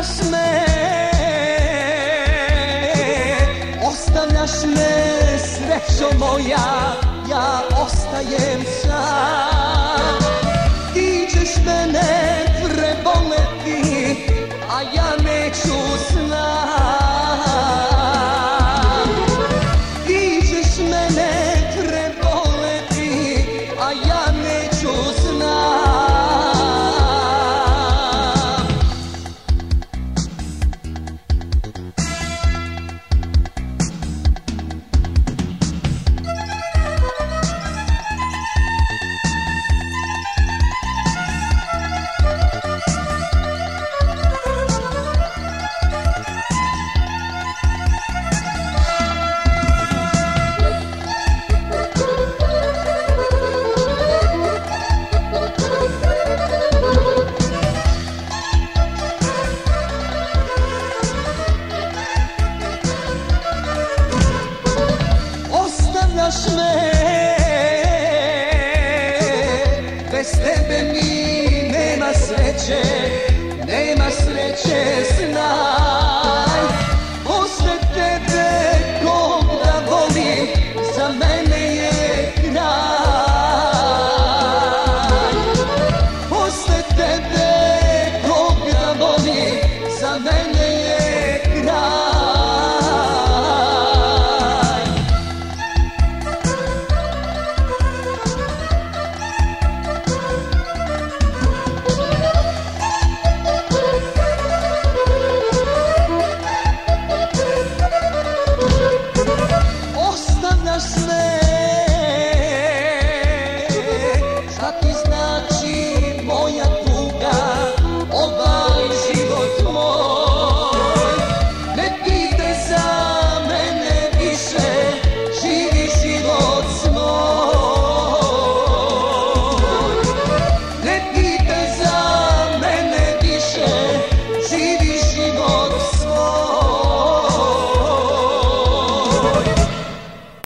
ostavljaš me Ostavljaš me srećo moja Ja ostajem sam.